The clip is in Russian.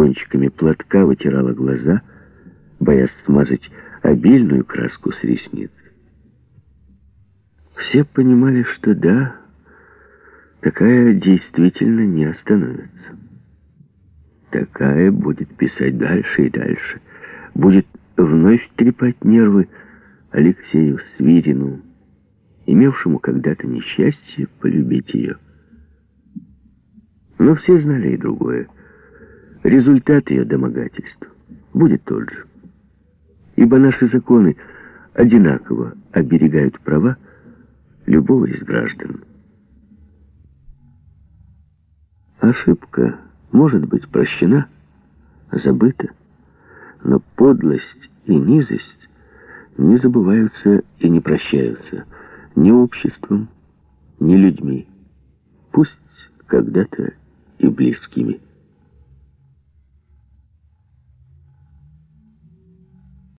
кончиками платка вытирала глаза, боясь смазать обильную краску с ресниц. Все понимали, что да, такая действительно не остановится. Такая будет писать дальше и дальше, будет вновь трепать нервы Алексею Свирину, имевшему когда-то несчастье полюбить ее. Но все знали и другое. Результат ее домогательств будет тот же. Ибо наши законы одинаково оберегают права любого из граждан. Ошибка может быть прощена, забыта, но подлость и низость не забываются и не прощаются ни обществом, ни людьми, пусть когда-то и близкими.